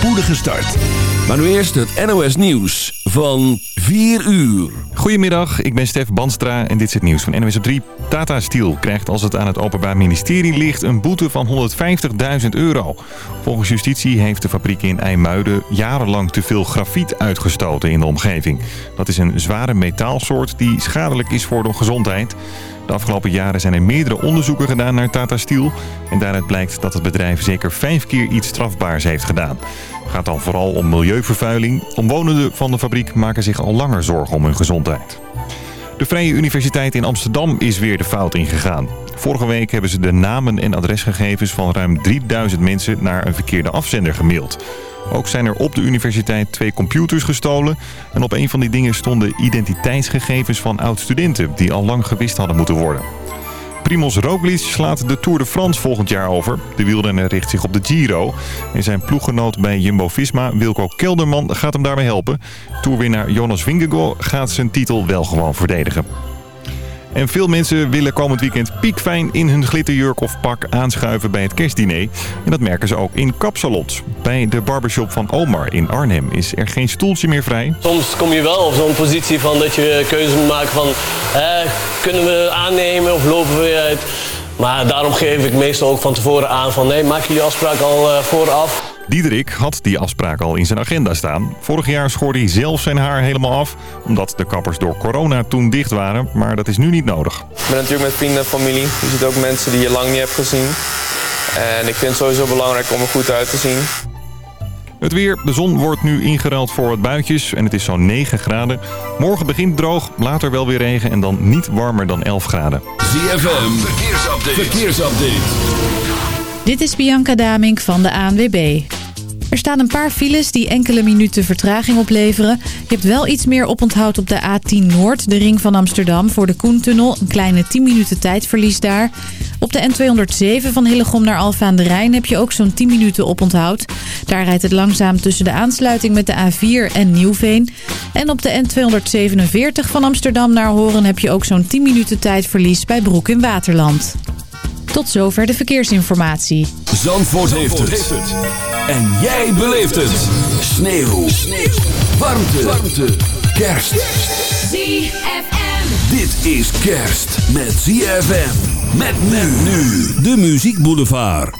spoedige start. Maar nu eerst het NOS Nieuws van 4 uur. Goedemiddag, ik ben Stef Banstra en dit is het nieuws van NOS op 3. Tata Steel krijgt als het aan het Openbaar Ministerie ligt een boete van 150.000 euro. Volgens justitie heeft de fabriek in IJmuiden jarenlang te veel grafiet uitgestoten in de omgeving. Dat is een zware metaalsoort die schadelijk is voor de gezondheid. De afgelopen jaren zijn er meerdere onderzoeken gedaan naar Tata Steel. En daaruit blijkt dat het bedrijf zeker vijf keer iets strafbaars heeft gedaan. Het gaat dan vooral om milieuvervuiling. Omwonenden van de fabriek maken zich al langer zorgen om hun gezondheid. De Vrije Universiteit in Amsterdam is weer de fout ingegaan. Vorige week hebben ze de namen en adresgegevens van ruim 3000 mensen naar een verkeerde afzender gemaild. Ook zijn er op de universiteit twee computers gestolen. En op een van die dingen stonden identiteitsgegevens van oud-studenten... die al lang gewist hadden moeten worden. Primoz Roglic slaat de Tour de France volgend jaar over. De wielrenner richt zich op de Giro. En zijn ploeggenoot bij Jumbo-Visma, Wilco Kelderman, gaat hem daarbij helpen. Tourwinnaar Jonas Vingegaard gaat zijn titel wel gewoon verdedigen. En veel mensen willen komend weekend piekfijn in hun glitterjurk of pak aanschuiven bij het kerstdiner. En dat merken ze ook in kapsalons. Bij de barbershop van Omar in Arnhem is er geen stoeltje meer vrij. Soms kom je wel op zo'n positie van dat je keuze moet maken van... Kunnen we aannemen of lopen we uit? Maar daarom geef ik meestal ook van tevoren aan van... nee, maak jullie afspraak al uh, vooraf. Diederik had die afspraak al in zijn agenda staan. Vorig jaar schoorde hij zelf zijn haar helemaal af... omdat de kappers door corona toen dicht waren. Maar dat is nu niet nodig. Ik ben natuurlijk met vrienden en familie. Je ziet ook mensen die je lang niet hebt gezien. En ik vind het sowieso belangrijk om er goed uit te zien. Het weer. De zon wordt nu ingeruild voor wat buitjes en het is zo'n 9 graden. Morgen begint droog, later wel weer regen en dan niet warmer dan 11 graden. ZFM, verkeersupdate. verkeersupdate. Dit is Bianca Damink van de ANWB. Er staan een paar files die enkele minuten vertraging opleveren. Je hebt wel iets meer oponthoud op de A10 Noord, de ring van Amsterdam, voor de Koentunnel. Een kleine 10 minuten tijdverlies daar. Op de N207 van Hillegom naar Alfa aan de Rijn heb je ook zo'n 10 minuten oponthoud. Daar rijdt het langzaam tussen de aansluiting met de A4 en Nieuwveen. En op de N247 van Amsterdam naar Horen heb je ook zo'n 10 minuten tijdverlies bij Broek in Waterland. Tot zover de verkeersinformatie. Zandvoort, heeft, het. En jij beleeft het. Sneeuw. Sneeuw. Warmte. Warmte. Kerst. ZFM. Dit is kerst met ZFM. Met men nu. De Muziek Boulevard.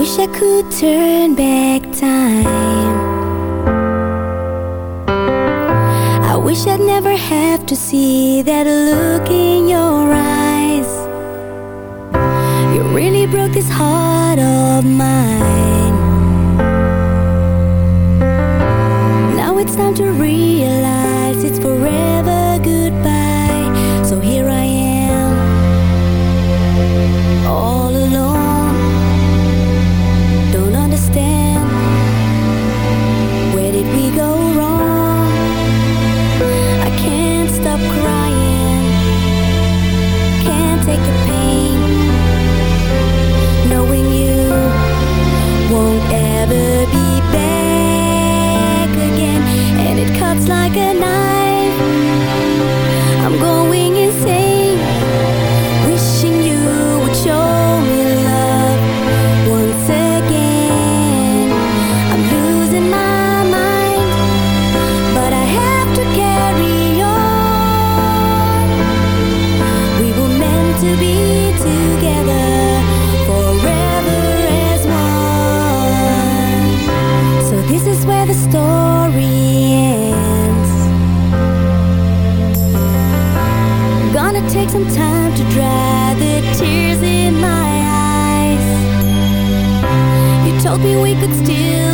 wish I could turn back time. I wish I'd never have to see that look in your eyes. You really broke this heart of mine. Now it's time to realize it's forever. hoping we could still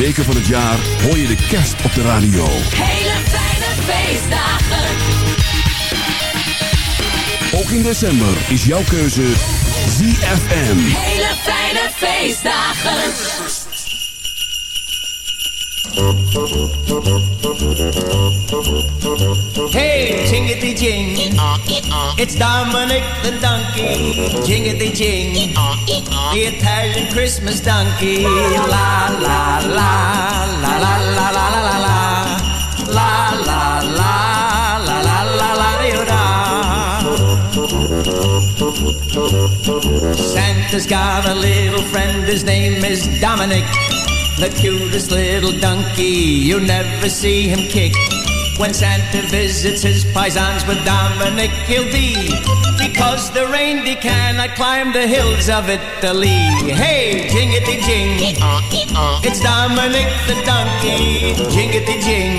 weken van het jaar hoor je de kerst op de radio. Hele fijne feestdagen. Ook in december is jouw keuze ZFM. Hele fijne feestdagen. Hey, jingity jing. It's Dominic the donkey. Jingity jing. The Italian Christmas donkey. La la la la la la la la la la. La la la la la la la la Santa's got a little friend, his name is Dominic. The cutest little donkey, you never see him kick. When Santa visits his paisans with Dominic, he'll be. Because the reindeer cannot climb the hills of Italy. Hey, jingity jing. It's Dominic the donkey. Jingity jing.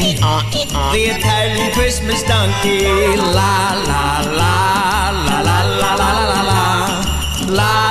The Italian Christmas donkey. La la la la la la la la la la. La la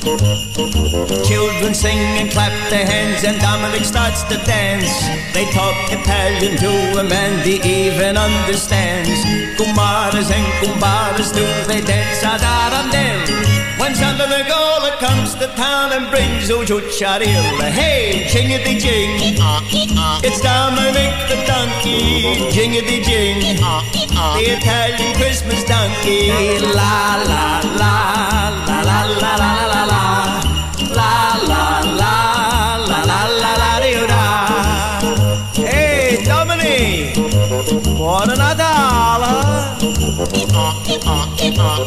Children sing and clap their hands and Dominic starts to dance. They talk Italian to him and he even understands. Kumaras and kumbaras do they dance ad arandel. When Santa Nicola comes to town and brings Ujucharil, hey, jingity jing, it's Dominic the donkey, jingity jing, the Italian Christmas donkey, la la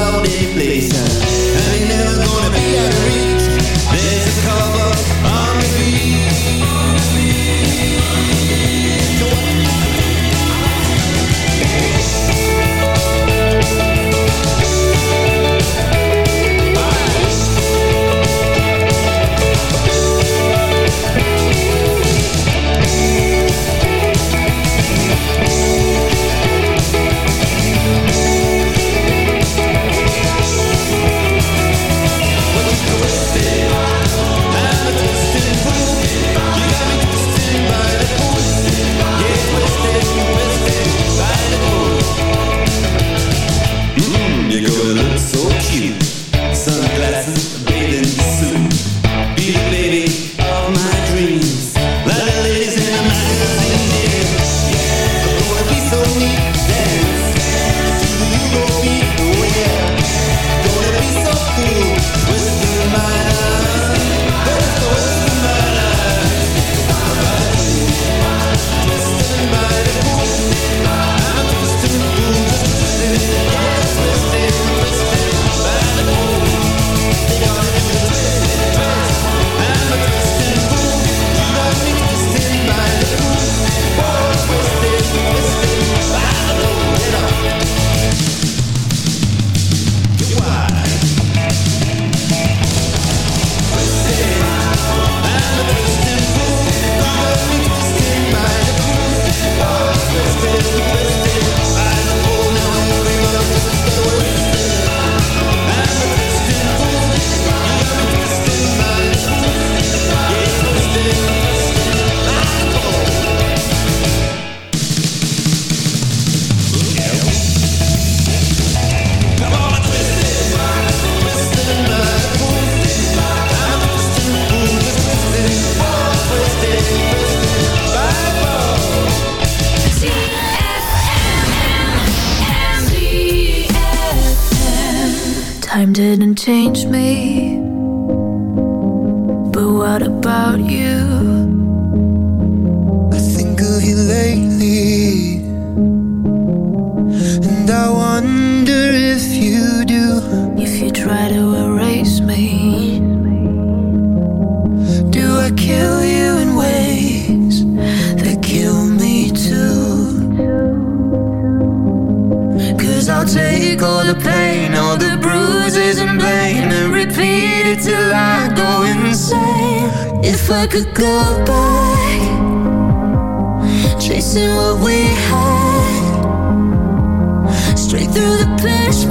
Please. didn't change me. But what about you? I think of you lately. I could go back, tracing what we had, straight through the pitch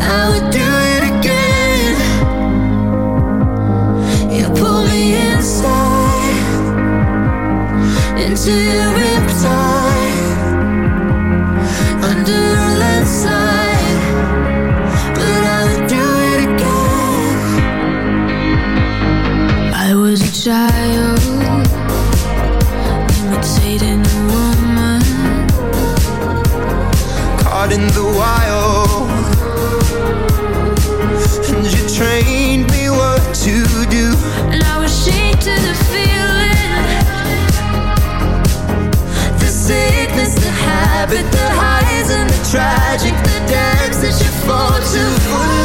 I would do it again. You pull me inside into your. fall too far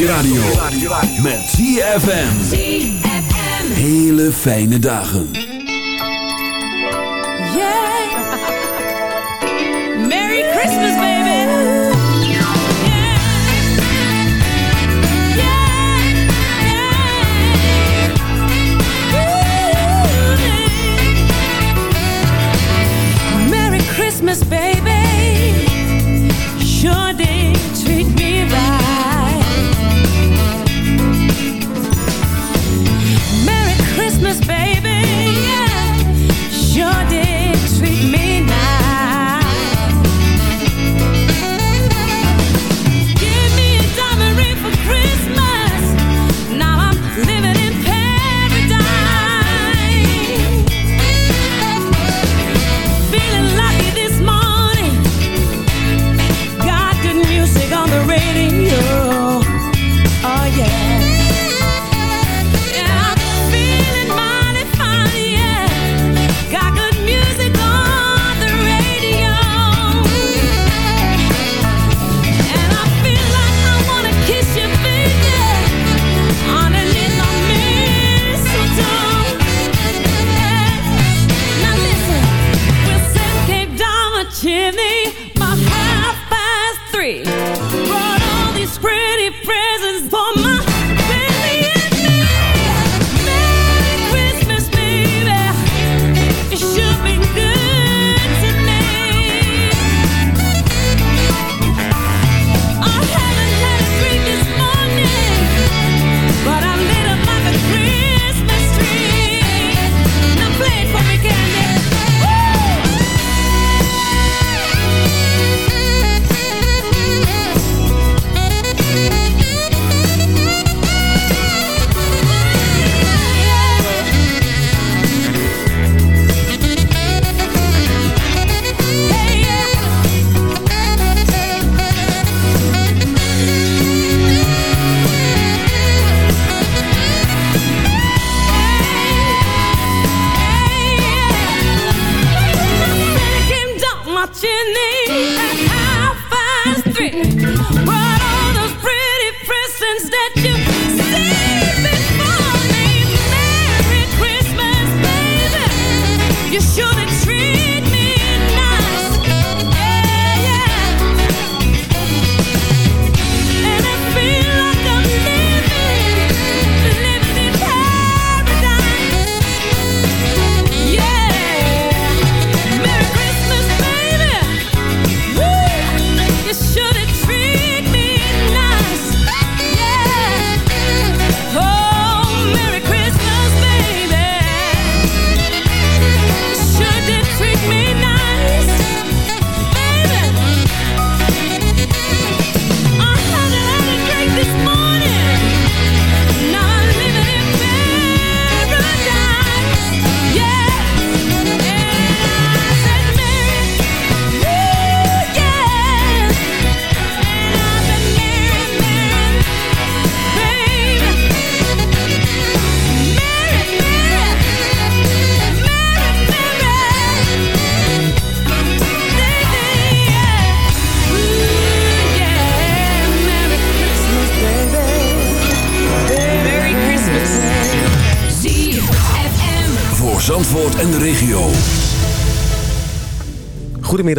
je radio. Met ZFM. Hele fijne dagen. Yeah. Merry Christmas, baby. Merry Christmas, baby.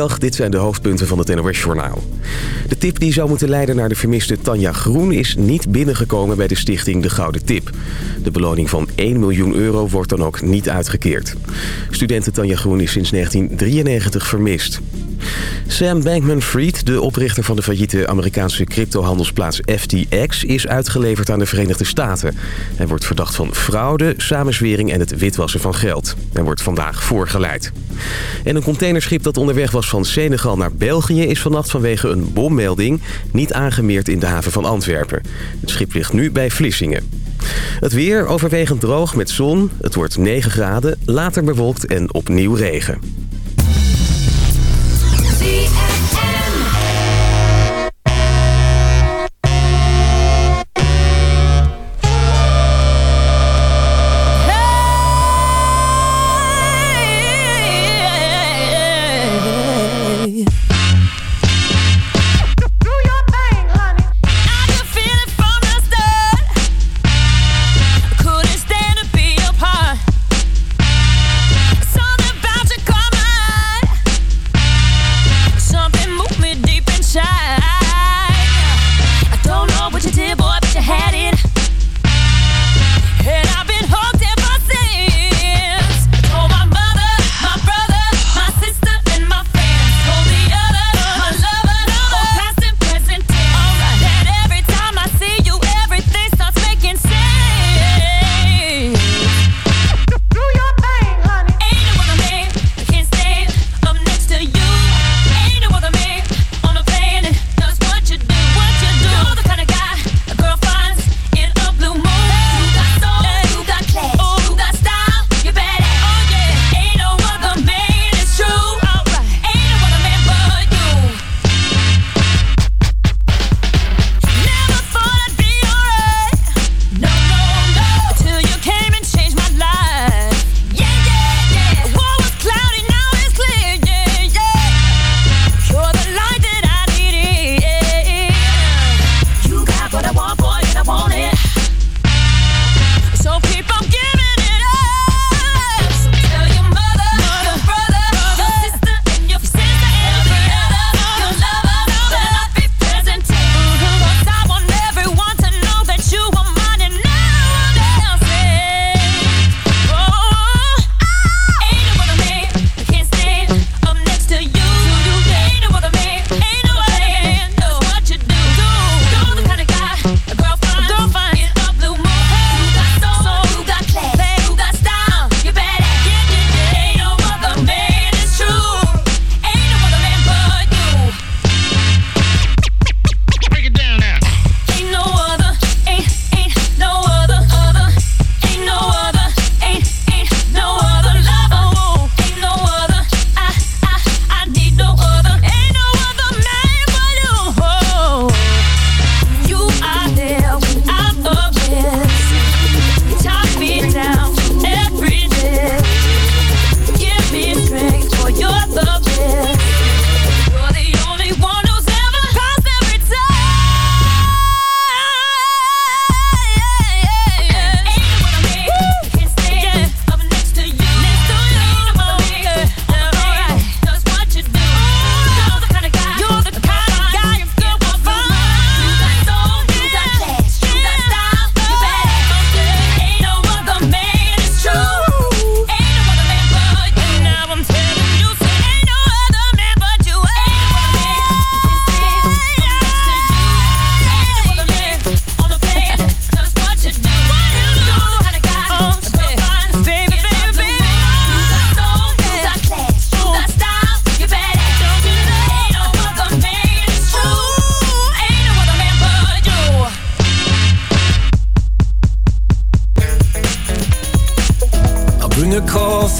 Dit zijn de hoofdpunten van het NOS-journaal. De tip die zou moeten leiden naar de vermiste Tanja Groen... is niet binnengekomen bij de stichting De Gouden Tip. De beloning van 1 miljoen euro wordt dan ook niet uitgekeerd. Studenten Tanja is sinds 1993 vermist. Sam Bankman-Fried, de oprichter van de failliete Amerikaanse cryptohandelsplaats FTX... is uitgeleverd aan de Verenigde Staten. Hij wordt verdacht van fraude, samenzwering en het witwassen van geld. Hij wordt vandaag voorgeleid. En een containerschip dat onderweg was van Senegal naar België... is vannacht vanwege een bommelding niet aangemeerd in de haven van Antwerpen. Het schip ligt nu bij Vlissingen. Het weer overwegend droog met zon. Het wordt 9 graden, later bewolkt en opnieuw regen.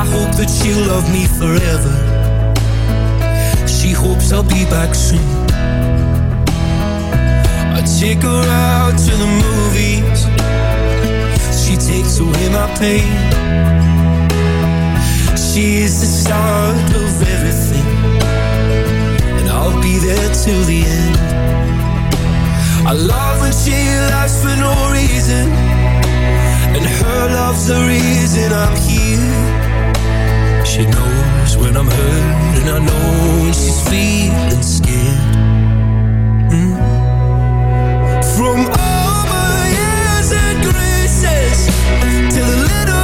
I hope that she'll love me forever. She hopes I'll be back soon. I take her out to the movies. She takes away my pain. She is the start of everything, and I'll be there till the end. I love when she laughs for no reason, and her love's the reason I'm here. She knows when I'm hurt, and I know when she's feeling scared. Mm. From all my years and graces to the little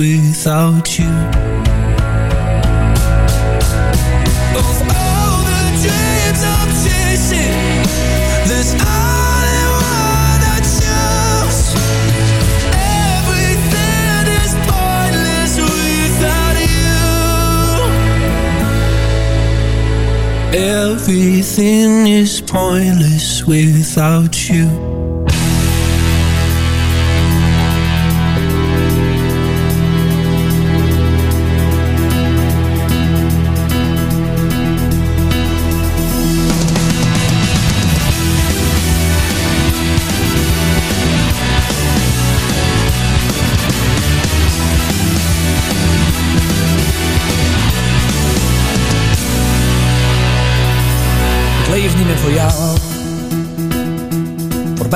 without you. Of all the dreams I'm chasing, one I. Everything is pointless without you. Everything is pointless without you.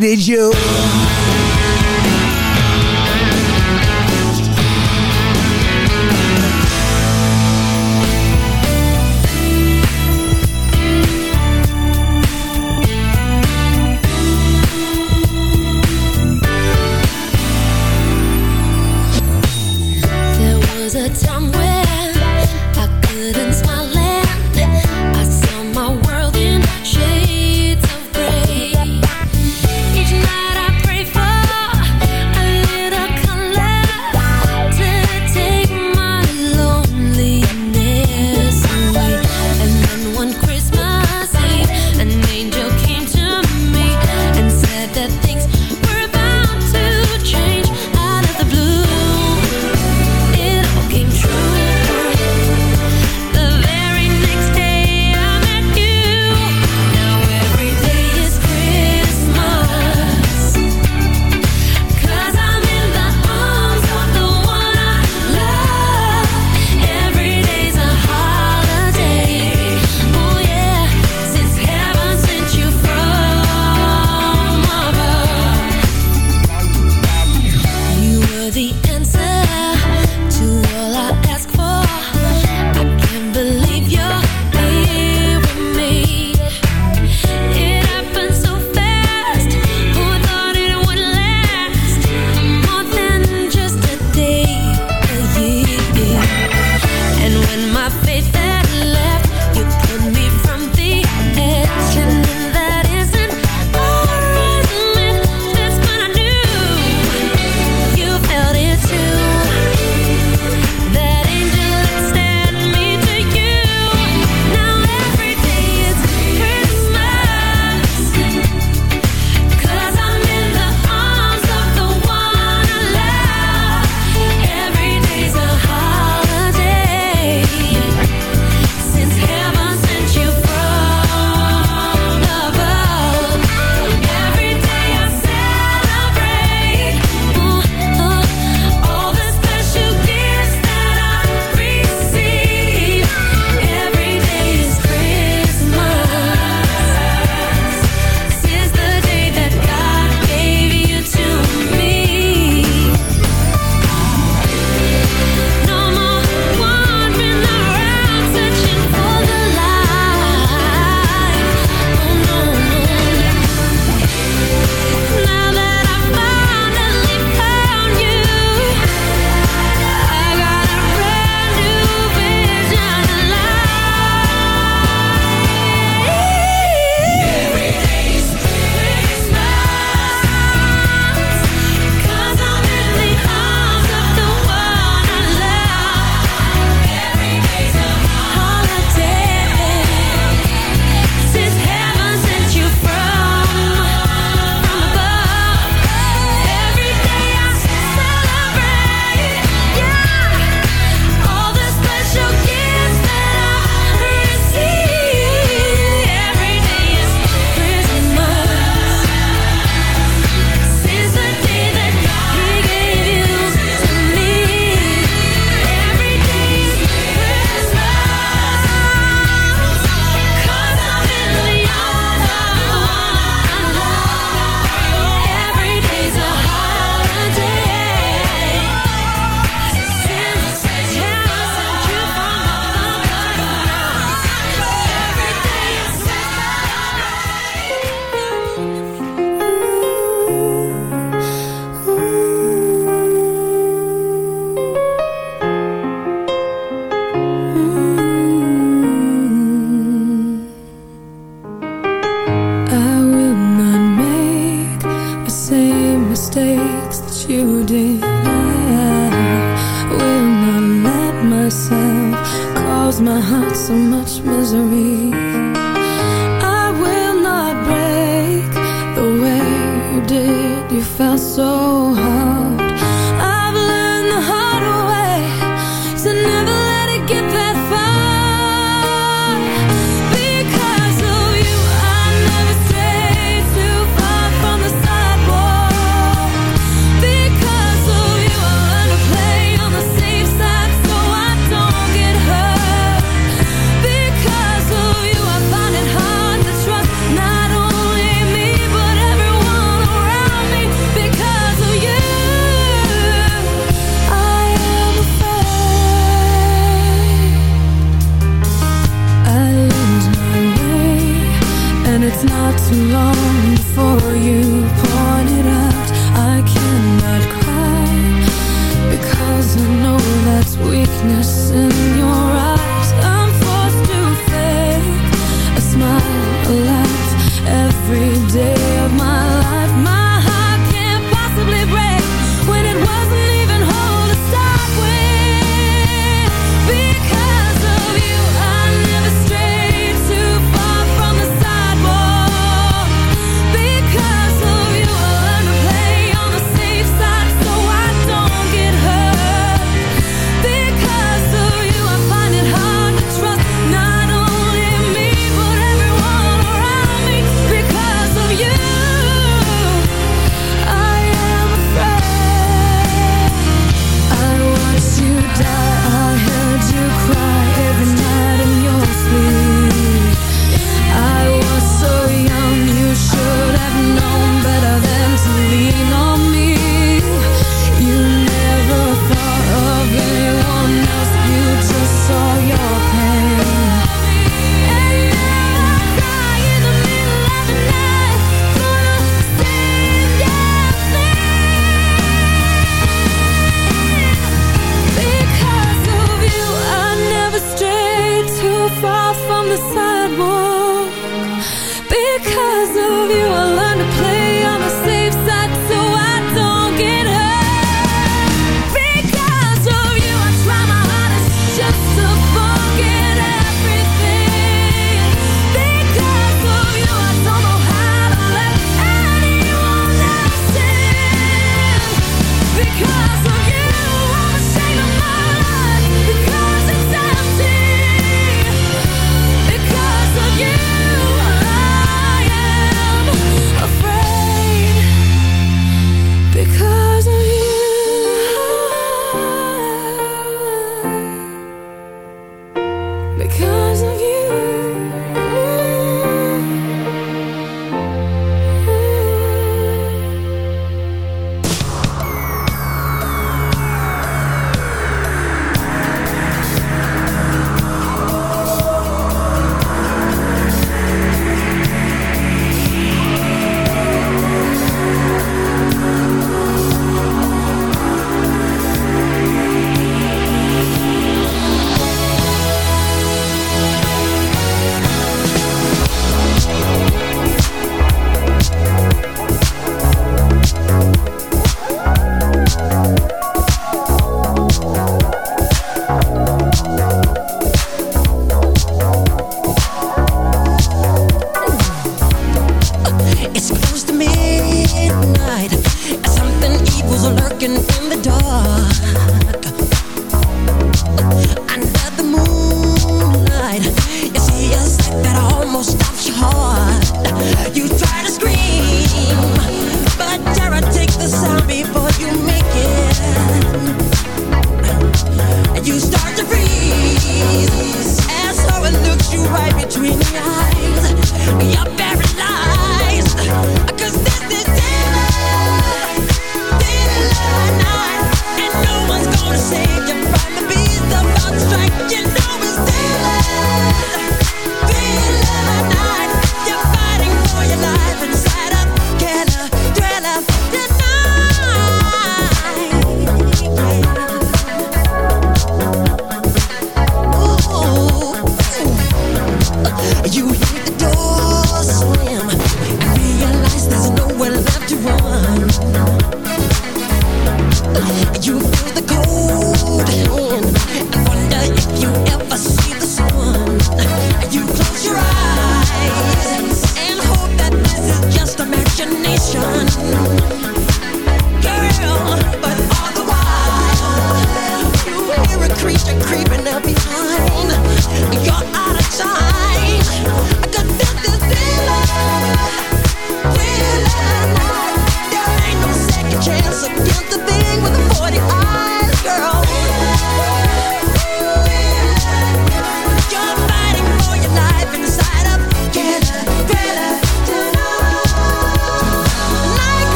needed you.